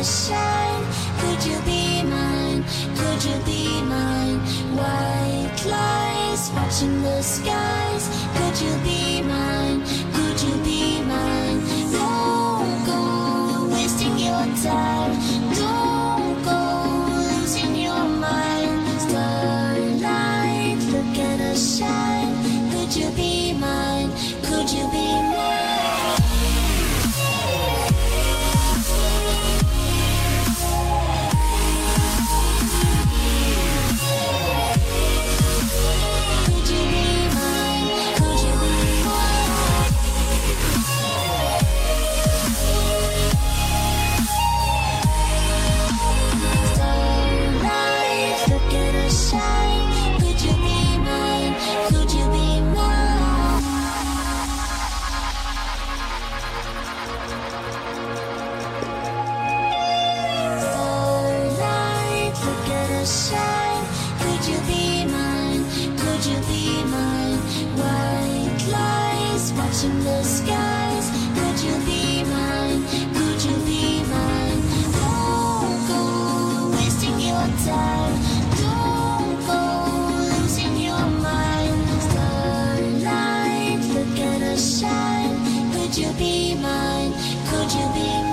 Could you be mine? Could you be mine? White lies watching the skies. Could you be mine? Could you be mine? Don't go wasting your time. Don't go losing your mind. Starlight, us shine. Could you be Could you be mine? Could you be mine? White lies watching the skies. Could you be mine? Could you be mine? Don't go wasting your time. Don't go losing your mind. Starlight, shine. Could you be mine? Could you be mine?